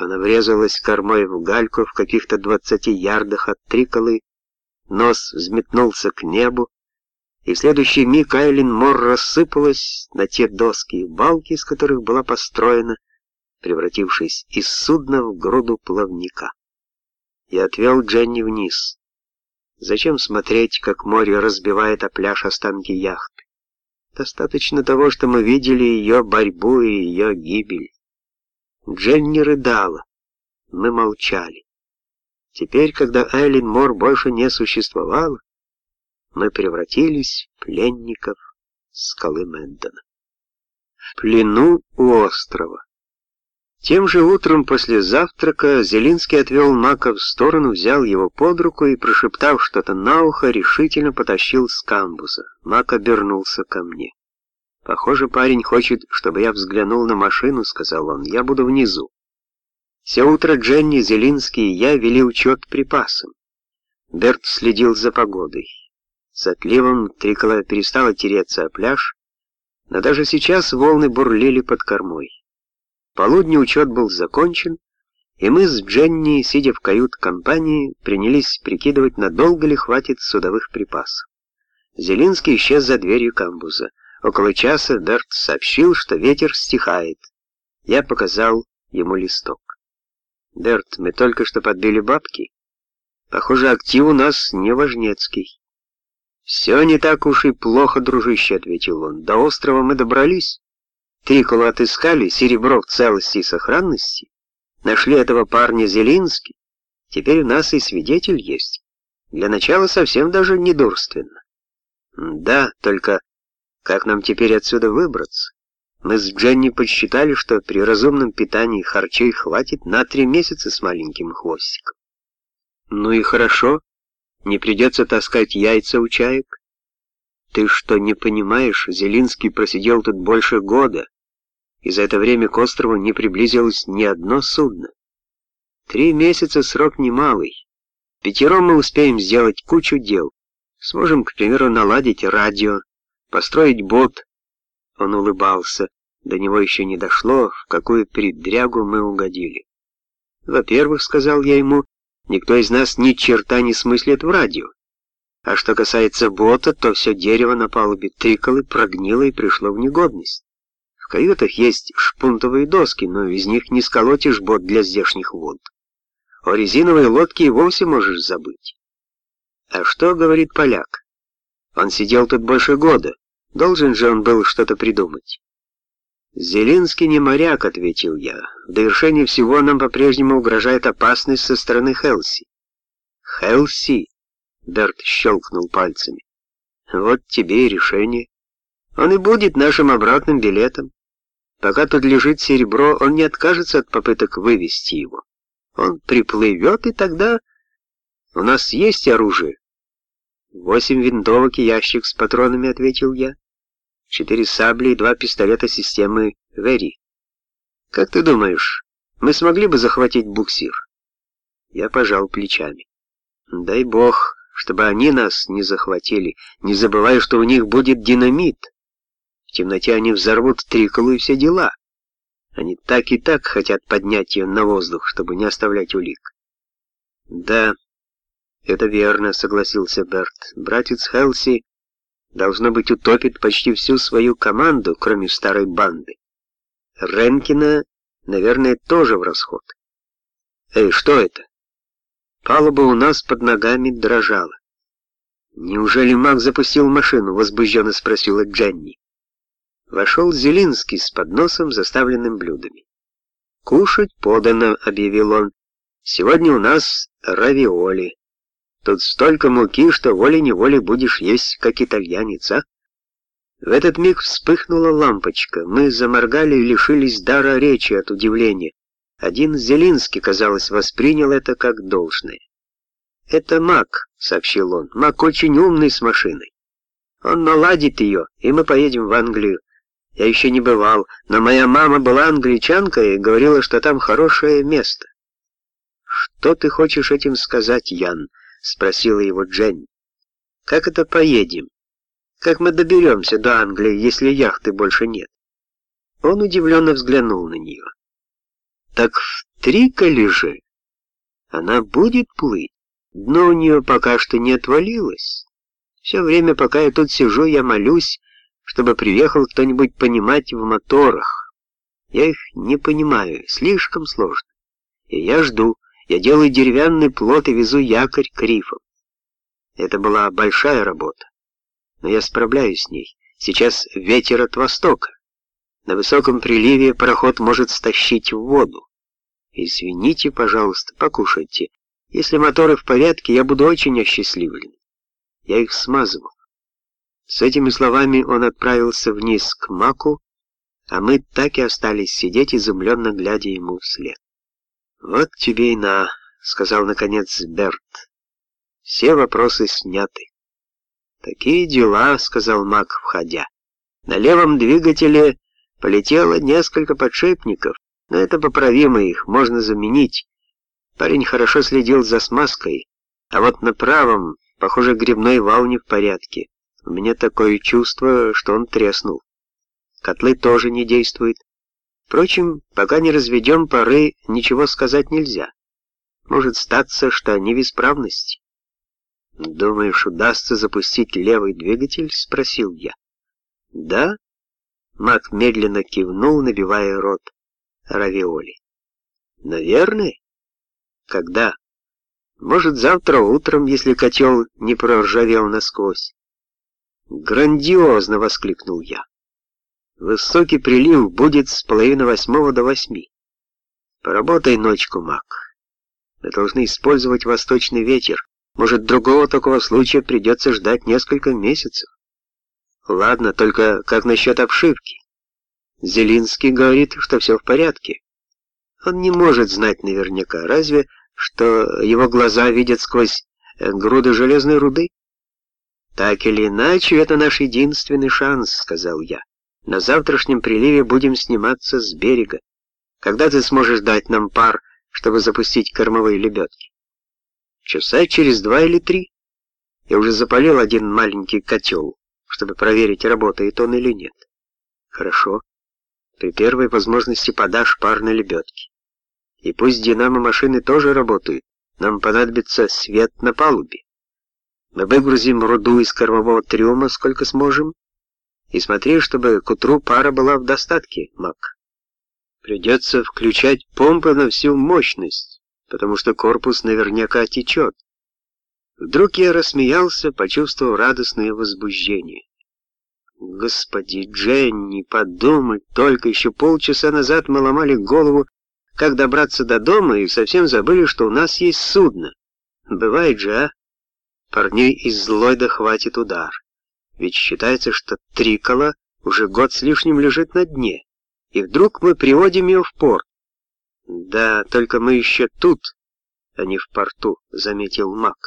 Она врезалась кормой в гальку в каких-то двадцати ярдах от триколы, нос взметнулся к небу, и в следующий миг Айлин Мор рассыпалась на те доски и балки, из которых была построена, превратившись из судна в груду плавника. Я отвел Дженни вниз. Зачем смотреть, как море разбивает о пляж останки яхты? Достаточно того, что мы видели ее борьбу и ее гибель. Дженни рыдала. Мы молчали. Теперь, когда Айлин Мор больше не существовала, мы превратились в пленников скалы Мэндона. В плену у острова. Тем же утром после завтрака Зелинский отвел Мака в сторону, взял его под руку и, прошептав что-то на ухо, решительно потащил с камбуза. Мак обернулся ко мне. «Похоже, парень хочет, чтобы я взглянул на машину», — сказал он. «Я буду внизу». Все утро Дженни, Зелинский и я вели учет припасам. Берт следил за погодой. С отливом Трикола перестала тереться о пляж, но даже сейчас волны бурлили под кормой полудню учет был закончен, и мы с Дженни, сидя в кают-компании, принялись прикидывать, надолго ли хватит судовых припасов. Зелинский исчез за дверью камбуза. Около часа Берт сообщил, что ветер стихает. Я показал ему листок. «Берт, мы только что подбили бабки. Похоже, актив у нас не важнецкий». «Все не так уж и плохо, дружище», — ответил он. «До острова мы добрались». Триколу отыскали, серебро в целости и сохранности, нашли этого парня Зелинский, теперь у нас и свидетель есть. Для начала совсем даже недурственно. Да, только как нам теперь отсюда выбраться? Мы с Дженни подсчитали, что при разумном питании харчей хватит на три месяца с маленьким хвостиком. Ну и хорошо, не придется таскать яйца у чаек. Ты что, не понимаешь, Зелинский просидел тут больше года, и за это время к острову не приблизилось ни одно судно. Три месяца срок немалый. Пятером мы успеем сделать кучу дел. Сможем, к примеру, наладить радио, построить бот. Он улыбался. До него еще не дошло, в какую передрягу мы угодили. Во-первых, сказал я ему, никто из нас ни черта не смыслит в радио. А что касается бота, то все дерево на палубе тыкало, прогнило и пришло в негодность. В каютах есть шпунтовые доски, но из них не сколотишь бот для здешних вод. О резиновой лодке и вовсе можешь забыть. А что говорит поляк? Он сидел тут больше года. Должен же он был что-то придумать. «Зелинский не моряк», — ответил я. «В довершение всего нам по-прежнему угрожает опасность со стороны Хелси». «Хелси?» Берт щелкнул пальцами. Вот тебе и решение. Он и будет нашим обратным билетом. Пока тут лежит серебро, он не откажется от попыток вывести его. Он приплывет, и тогда... У нас есть оружие. Восемь винтовок и ящик с патронами, ответил я. Четыре сабли и два пистолета системы Вери. Как ты думаешь, мы смогли бы захватить буксир? Я пожал плечами. Дай бог, чтобы они нас не захватили, не забывая, что у них будет динамит. В темноте они взорвут триколу и все дела. Они так и так хотят поднять ее на воздух, чтобы не оставлять улик. Да, это верно, согласился Берт. Братец Хелси, должно быть, утопит почти всю свою команду, кроме старой банды. Ренкина, наверное, тоже в расход. Эй, что это? Палуба у нас под ногами дрожала. «Неужели маг запустил машину?» — возбужденно спросила Дженни. Вошел Зелинский с подносом, заставленным блюдами. «Кушать подано», — объявил он. «Сегодня у нас равиоли. Тут столько муки, что волей-неволей будешь есть, как итальянец, а?» В этот миг вспыхнула лампочка. Мы заморгали и лишились дара речи от удивления. Один Зелинский, казалось, воспринял это как должное. «Это Мак», — сообщил он. «Мак очень умный с машиной. Он наладит ее, и мы поедем в Англию. Я еще не бывал, но моя мама была англичанка и говорила, что там хорошее место». «Что ты хочешь этим сказать, Ян?» — спросила его Дженни. «Как это поедем? Как мы доберемся до Англии, если яхты больше нет?» Он удивленно взглянул на нее. Так в Триколи же она будет плыть. Дно у нее пока что не отвалилось. Все время, пока я тут сижу, я молюсь, чтобы приехал кто-нибудь понимать в моторах. Я их не понимаю, слишком сложно. И я жду. Я делаю деревянный плот и везу якорь к рифам. Это была большая работа, но я справляюсь с ней. Сейчас ветер от востока. На высоком приливе пароход может стащить в воду. Извините, пожалуйста, покушайте. Если моторы в порядке, я буду очень осчастливлен. Я их смазывал. С этими словами он отправился вниз к Маку, а мы так и остались сидеть, изумленно глядя ему вслед. «Вот тебе и на», — сказал наконец Берт. «Все вопросы сняты». «Такие дела», — сказал Мак, входя. «На левом двигателе полетело несколько подшипников, но это поправимо, их можно заменить. Парень хорошо следил за смазкой, а вот на правом, похоже, грибной вал не в порядке. У меня такое чувство, что он треснул. Котлы тоже не действуют. Впрочем, пока не разведем пары, ничего сказать нельзя. Может статься, что они в исправности. «Думаешь, удастся запустить левый двигатель?» — спросил я. «Да?» — Мак медленно кивнул, набивая рот равиоли. «Наверное?» «Когда?» «Может, завтра утром, если котел не проржавел насквозь». «Грандиозно!» — воскликнул я. Высокий прилив будет с половины восьмого до восьми. Поработай ночку, Мак. Мы должны использовать восточный ветер. Может, другого такого случая придется ждать несколько месяцев. Ладно, только как насчет обшивки? Зелинский говорит, что все в порядке. Он не может знать наверняка, разве что его глаза видят сквозь э, груды железной руды. Так или иначе, это наш единственный шанс, сказал я. На завтрашнем приливе будем сниматься с берега. Когда ты сможешь дать нам пар, чтобы запустить кормовые лебедки? Часа через два или три. Я уже запалил один маленький котел, чтобы проверить, работает он или нет. Хорошо. При первой возможности подашь пар на лебедки. И пусть динамо-машины тоже работают, нам понадобится свет на палубе. Мы выгрузим руду из кормового трюма, сколько сможем, и смотри, чтобы к утру пара была в достатке, Мак. Придется включать помпы на всю мощность, потому что корпус наверняка течет. Вдруг я рассмеялся, почувствовав радостное возбуждение. Господи, Дженни, подумать, только еще полчаса назад мы ломали голову, как добраться до дома, и совсем забыли, что у нас есть судно. Бывает же, а? Парней из Ллойда хватит удар. Ведь считается, что Трикола уже год с лишним лежит на дне, и вдруг мы приводим ее в порт. Да, только мы еще тут, а не в порту, заметил Мак.